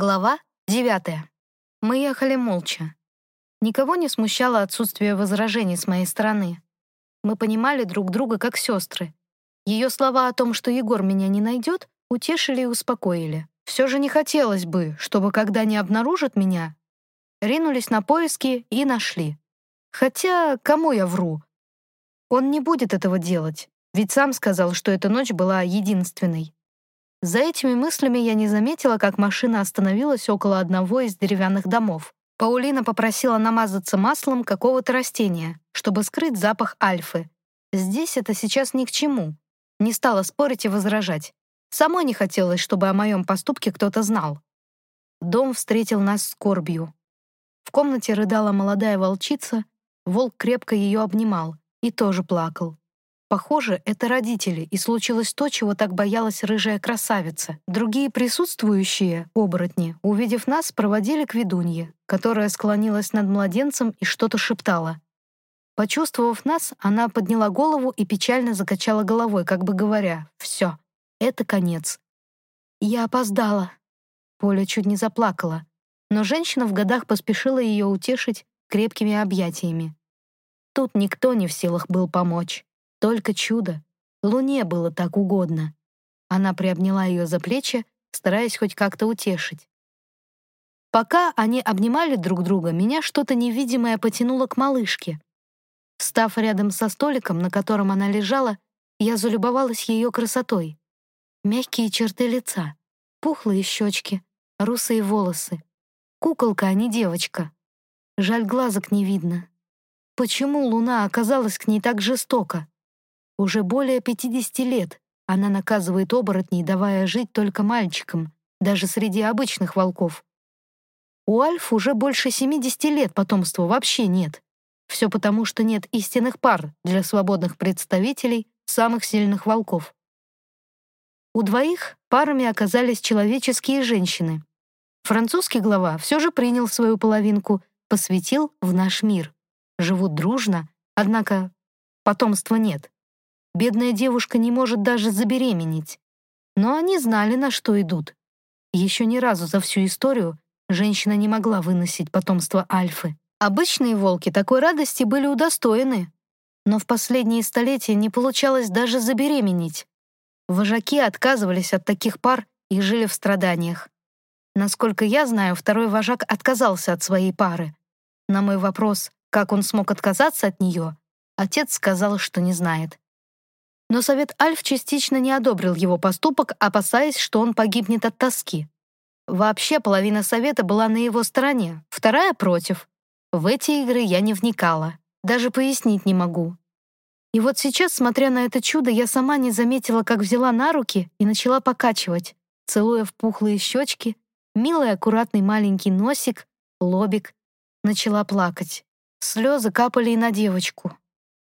Глава 9. Мы ехали молча. Никого не смущало отсутствие возражений с моей стороны. Мы понимали друг друга как сестры. Ее слова о том, что Егор меня не найдет, утешили и успокоили. Все же не хотелось бы, чтобы, когда не обнаружат меня, ринулись на поиски и нашли. Хотя, кому я вру? Он не будет этого делать, ведь сам сказал, что эта ночь была единственной. За этими мыслями я не заметила, как машина остановилась около одного из деревянных домов. Паулина попросила намазаться маслом какого-то растения, чтобы скрыть запах альфы. Здесь это сейчас ни к чему. Не стала спорить и возражать. Самой не хотелось, чтобы о моем поступке кто-то знал. Дом встретил нас скорбью. В комнате рыдала молодая волчица, волк крепко ее обнимал и тоже плакал. Похоже, это родители, и случилось то, чего так боялась рыжая красавица. Другие присутствующие, оборотни, увидев нас, проводили к ведунье, которая склонилась над младенцем и что-то шептала. Почувствовав нас, она подняла голову и печально закачала головой, как бы говоря, «Все, это конец». Я опоздала. Поля чуть не заплакала, но женщина в годах поспешила ее утешить крепкими объятиями. Тут никто не в силах был помочь. Только чудо. Луне было так угодно. Она приобняла ее за плечи, стараясь хоть как-то утешить. Пока они обнимали друг друга, меня что-то невидимое потянуло к малышке. Став рядом со столиком, на котором она лежала, я залюбовалась ее красотой. Мягкие черты лица, пухлые щечки, русые волосы. Куколка, а не девочка. Жаль, глазок не видно. Почему луна оказалась к ней так жестоко? Уже более 50 лет она наказывает оборотней, давая жить только мальчикам, даже среди обычных волков. У Альф уже больше 70 лет потомства вообще нет. Все потому, что нет истинных пар для свободных представителей самых сильных волков. У двоих парами оказались человеческие женщины. Французский глава все же принял свою половинку, посвятил в наш мир. Живут дружно, однако потомства нет. Бедная девушка не может даже забеременеть. Но они знали, на что идут. Еще ни разу за всю историю женщина не могла выносить потомство Альфы. Обычные волки такой радости были удостоены. Но в последние столетия не получалось даже забеременеть. Вожаки отказывались от таких пар и жили в страданиях. Насколько я знаю, второй вожак отказался от своей пары. На мой вопрос, как он смог отказаться от нее, отец сказал, что не знает. Но совет Альф частично не одобрил его поступок, опасаясь, что он погибнет от тоски. Вообще половина совета была на его стороне, вторая — против. В эти игры я не вникала, даже пояснить не могу. И вот сейчас, смотря на это чудо, я сама не заметила, как взяла на руки и начала покачивать, целуя в пухлые щечки, милый аккуратный маленький носик, лобик. Начала плакать. Слезы капали и на девочку.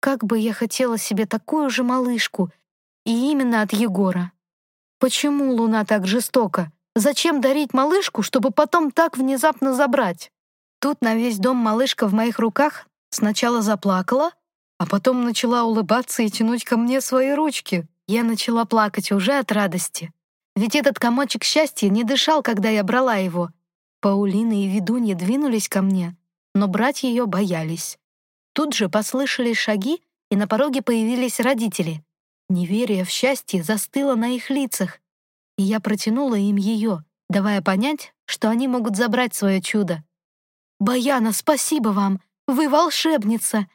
Как бы я хотела себе такую же малышку, и именно от Егора. Почему Луна так жестока? Зачем дарить малышку, чтобы потом так внезапно забрать? Тут на весь дом малышка в моих руках сначала заплакала, а потом начала улыбаться и тянуть ко мне свои ручки. Я начала плакать уже от радости. Ведь этот комочек счастья не дышал, когда я брала его. Паулина и ведунья двинулись ко мне, но брать ее боялись. Тут же послышались шаги, и на пороге появились родители. Неверие в счастье застыло на их лицах, и я протянула им ее, давая понять, что они могут забрать свое чудо. «Баяна, спасибо вам! Вы волшебница!»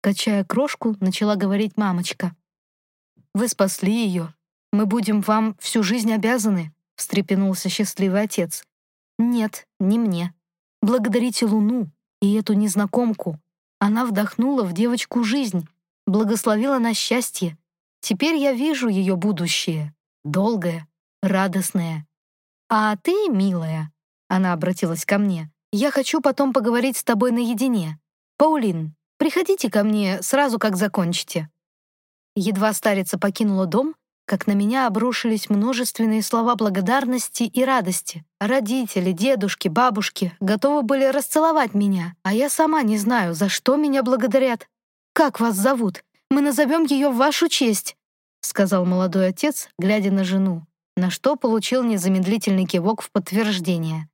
Качая крошку, начала говорить мамочка. «Вы спасли ее. Мы будем вам всю жизнь обязаны», — встрепенулся счастливый отец. «Нет, не мне. Благодарите Луну и эту незнакомку, она вдохнула в девочку жизнь, благословила на счастье. Теперь я вижу ее будущее. Долгое, радостное. А ты, милая, она обратилась ко мне, я хочу потом поговорить с тобой наедине. Паулин, приходите ко мне сразу, как закончите. Едва старица покинула дом, как на меня обрушились множественные слова благодарности и радости. Родители, дедушки, бабушки готовы были расцеловать меня, а я сама не знаю, за что меня благодарят. «Как вас зовут? Мы назовем ее в вашу честь», — сказал молодой отец, глядя на жену, на что получил незамедлительный кивок в подтверждение.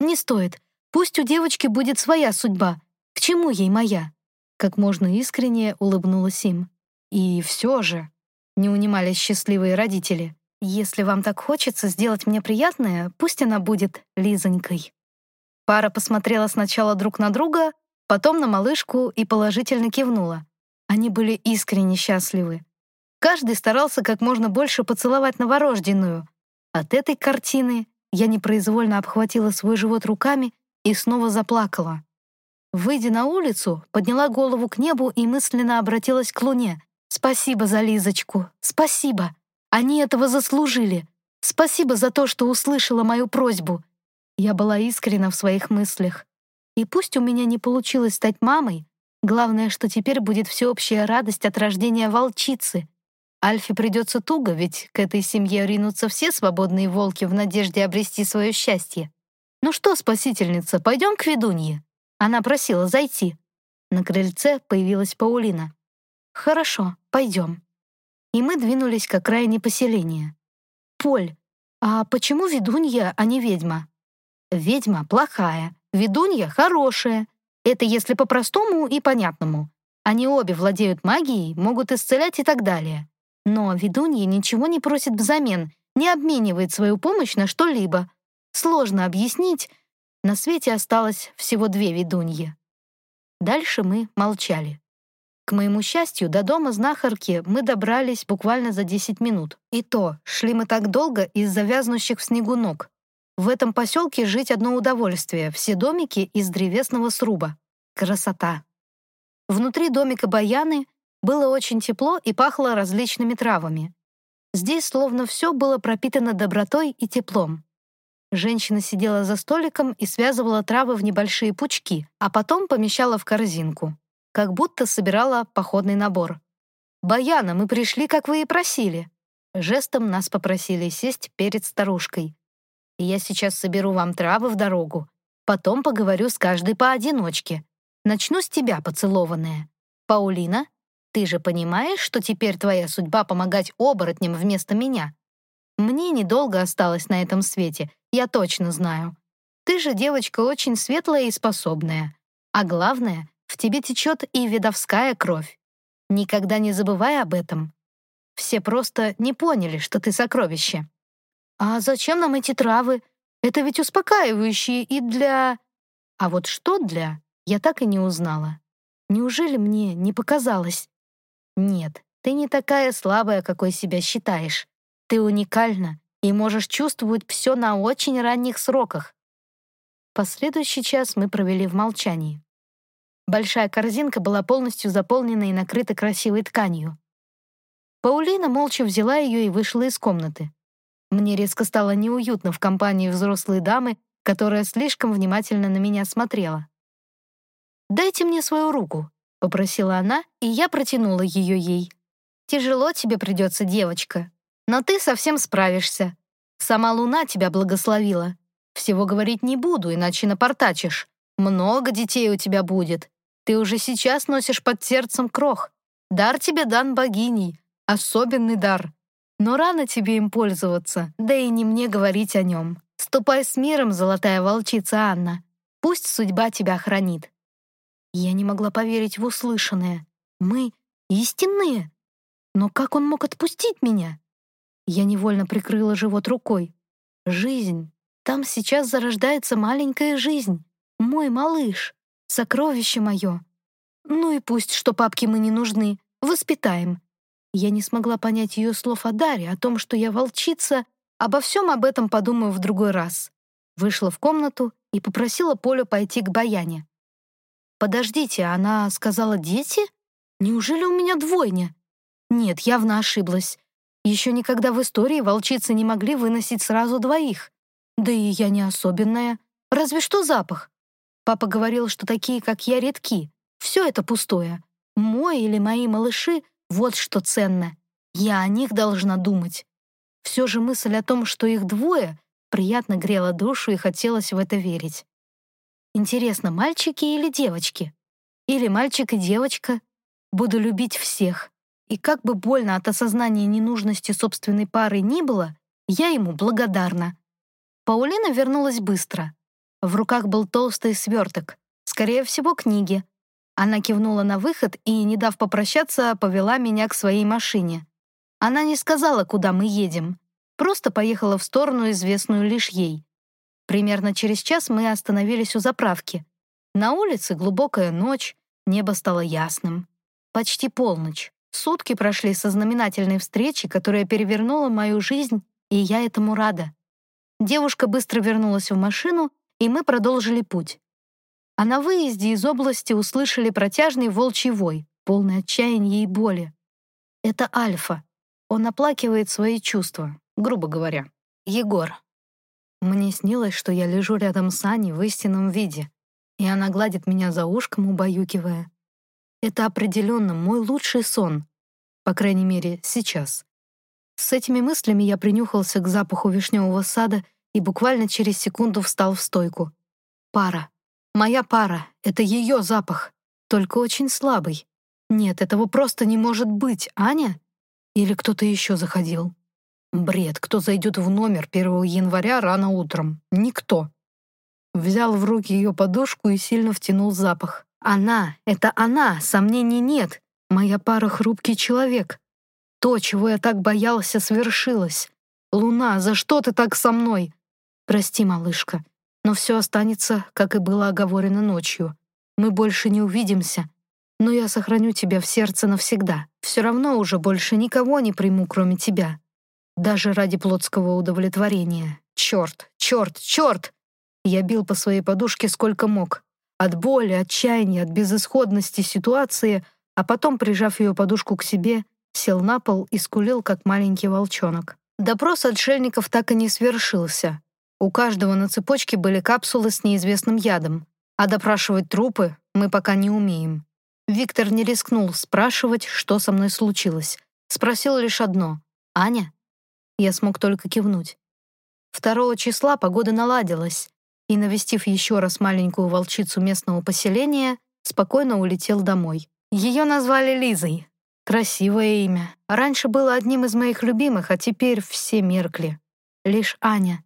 не стоит. Пусть у девочки будет своя судьба. К чему ей моя?» Как можно искренне улыбнулась им. «И все же...» — не унимались счастливые родители. «Если вам так хочется сделать мне приятное, пусть она будет Лизонькой». Пара посмотрела сначала друг на друга, потом на малышку и положительно кивнула. Они были искренне счастливы. Каждый старался как можно больше поцеловать новорожденную. От этой картины я непроизвольно обхватила свой живот руками и снова заплакала. Выйдя на улицу, подняла голову к небу и мысленно обратилась к луне. «Спасибо за Лизочку! Спасибо! Они этого заслужили! Спасибо за то, что услышала мою просьбу!» Я была искренна в своих мыслях. И пусть у меня не получилось стать мамой, главное, что теперь будет всеобщая радость от рождения волчицы. Альфе придется туго, ведь к этой семье ринутся все свободные волки в надежде обрести свое счастье. «Ну что, спасительница, пойдем к ведунье?» Она просила зайти. На крыльце появилась Паулина. «Хорошо, пойдем». И мы двинулись к окраине поселения. «Поль, а почему ведунья, а не ведьма?» «Ведьма плохая, Ведунья хорошая. Это если по-простому и понятному. Они обе владеют магией, могут исцелять и так далее. Но ведунья ничего не просит взамен, не обменивает свою помощь на что-либо. Сложно объяснить. На свете осталось всего две ведуньи. Дальше мы молчали. К моему счастью, до дома знахарки мы добрались буквально за 10 минут. И то, шли мы так долго из-за вязнущих в снегу ног. В этом поселке жить одно удовольствие. Все домики из древесного сруба. Красота. Внутри домика Баяны было очень тепло и пахло различными травами. Здесь словно все было пропитано добротой и теплом. Женщина сидела за столиком и связывала травы в небольшие пучки, а потом помещала в корзинку, как будто собирала походный набор. «Баяна, мы пришли, как вы и просили». Жестом нас попросили сесть перед старушкой я сейчас соберу вам травы в дорогу. Потом поговорю с каждой поодиночке. Начну с тебя, поцелованная. Паулина, ты же понимаешь, что теперь твоя судьба помогать оборотням вместо меня? Мне недолго осталось на этом свете, я точно знаю. Ты же девочка очень светлая и способная. А главное, в тебе течет и видовская кровь. Никогда не забывай об этом. Все просто не поняли, что ты сокровище. «А зачем нам эти травы? Это ведь успокаивающие и для...» А вот что для, я так и не узнала. Неужели мне не показалось? Нет, ты не такая слабая, какой себя считаешь. Ты уникальна и можешь чувствовать все на очень ранних сроках. Последующий час мы провели в молчании. Большая корзинка была полностью заполнена и накрыта красивой тканью. Паулина молча взяла ее и вышла из комнаты. Мне резко стало неуютно в компании взрослой дамы, которая слишком внимательно на меня смотрела. «Дайте мне свою руку», — попросила она, и я протянула ее ей. «Тяжело тебе придется, девочка, но ты совсем справишься. Сама луна тебя благословила. Всего говорить не буду, иначе напортачишь. Много детей у тебя будет. Ты уже сейчас носишь под сердцем крох. Дар тебе дан богиней, особенный дар. Но рано тебе им пользоваться, да и не мне говорить о нем. Ступай с миром, золотая волчица Анна. Пусть судьба тебя хранит». Я не могла поверить в услышанное. Мы истинные. Но как он мог отпустить меня? Я невольно прикрыла живот рукой. Жизнь. Там сейчас зарождается маленькая жизнь. Мой малыш. Сокровище мое. Ну и пусть, что папке мы не нужны. Воспитаем. Я не смогла понять ее слов о Даре, о том, что я волчица. Обо всем об этом подумаю в другой раз. Вышла в комнату и попросила Полю пойти к Баяне. «Подождите, она сказала дети? Неужели у меня двойня?» Нет, явно ошиблась. Еще никогда в истории волчицы не могли выносить сразу двоих. Да и я не особенная. Разве что запах. Папа говорил, что такие, как я, редки. Все это пустое. Мой или мои малыши вот что ценно. Я о них должна думать. Все же мысль о том, что их двое, приятно грела душу и хотелось в это верить. Интересно, мальчики или девочки? Или мальчик и девочка? Буду любить всех. И как бы больно от осознания ненужности собственной пары ни было, я ему благодарна. Паулина вернулась быстро. В руках был толстый сверток. Скорее всего, книги. Она кивнула на выход и, не дав попрощаться, повела меня к своей машине. Она не сказала, куда мы едем. Просто поехала в сторону, известную лишь ей. Примерно через час мы остановились у заправки. На улице глубокая ночь, небо стало ясным. Почти полночь. Сутки прошли со знаменательной встречи, которая перевернула мою жизнь, и я этому рада. Девушка быстро вернулась в машину, и мы продолжили путь. А на выезде из области услышали протяжный волчий вой, полный отчаяния и боли. Это Альфа. Он оплакивает свои чувства, грубо говоря. Егор. Мне снилось, что я лежу рядом с Аней в истинном виде, и она гладит меня за ушком, убаюкивая. Это определенно мой лучший сон. По крайней мере, сейчас. С этими мыслями я принюхался к запаху вишневого сада и буквально через секунду встал в стойку. Пара. Моя пара. Это ее запах. Только очень слабый. Нет, этого просто не может быть. Аня? Или кто-то еще заходил? Бред. Кто зайдет в номер 1 января рано утром? Никто. Взял в руки ее подушку и сильно втянул запах. Она, это она, сомнений нет. Моя пара — хрупкий человек. То, чего я так боялся, свершилось. Луна, за что ты так со мной? Прости, малышка, но все останется, как и было оговорено ночью. Мы больше не увидимся, но я сохраню тебя в сердце навсегда. Все равно уже больше никого не приму, кроме тебя. Даже ради плотского удовлетворения. Черт, черт, черт! Я бил по своей подушке сколько мог. От боли, отчаяния, от безысходности ситуации, а потом, прижав ее подушку к себе, сел на пол и скулил, как маленький волчонок. Допрос отшельников так и не свершился. У каждого на цепочке были капсулы с неизвестным ядом, а допрашивать трупы мы пока не умеем. Виктор не рискнул спрашивать, что со мной случилось. Спросил лишь одно — «Аня?» Я смог только кивнуть. Второго числа погода наладилась, и, навестив еще раз маленькую волчицу местного поселения, спокойно улетел домой. Ее назвали Лизой. Красивое имя. Раньше было одним из моих любимых, а теперь все меркли. Лишь Аня.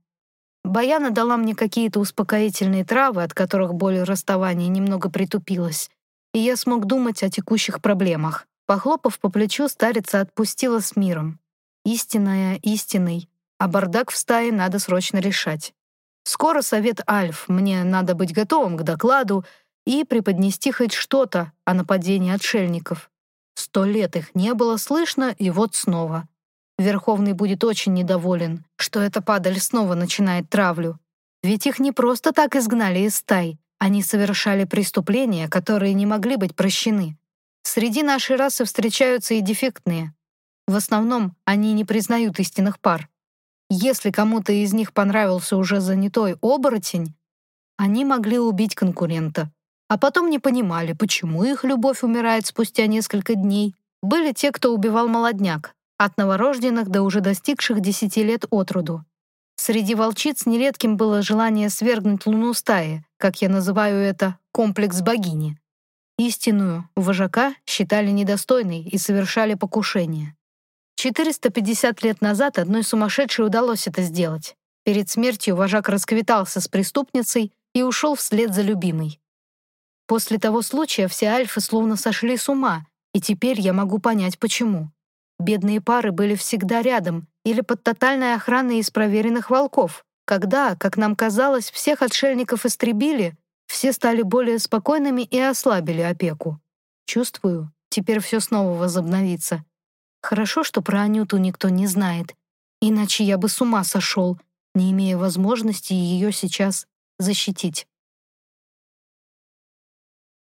Баяна дала мне какие-то успокоительные травы, от которых боль расставания немного притупилась, и я смог думать о текущих проблемах. Похлопав по плечу, старица отпустила с миром. Истинная истиной, а бардак в стае надо срочно решать. Скоро совет Альф, мне надо быть готовым к докладу и преподнести хоть что-то о нападении отшельников. Сто лет их не было слышно, и вот снова. Верховный будет очень недоволен, что эта падаль снова начинает травлю. Ведь их не просто так изгнали из стай, они совершали преступления, которые не могли быть прощены. Среди нашей расы встречаются и дефектные. В основном они не признают истинных пар. Если кому-то из них понравился уже занятой оборотень, они могли убить конкурента, а потом не понимали, почему их любовь умирает спустя несколько дней. Были те, кто убивал молодняк, от новорожденных до уже достигших десяти лет от роду. Среди волчиц нередким было желание свергнуть луну стаи, как я называю это, комплекс богини. Истинную, вожака, считали недостойной и совершали покушение. 450 лет назад одной сумасшедшей удалось это сделать. Перед смертью вожак расквитался с преступницей и ушел вслед за любимой. После того случая все альфы словно сошли с ума, и теперь я могу понять, почему. Бедные пары были всегда рядом или под тотальной охраной из проверенных волков. Когда, как нам казалось, всех отшельников истребили, все стали более спокойными и ослабили опеку. Чувствую, теперь все снова возобновится, Хорошо, что про Анюту никто не знает, иначе я бы с ума сошел, не имея возможности ее сейчас защитить.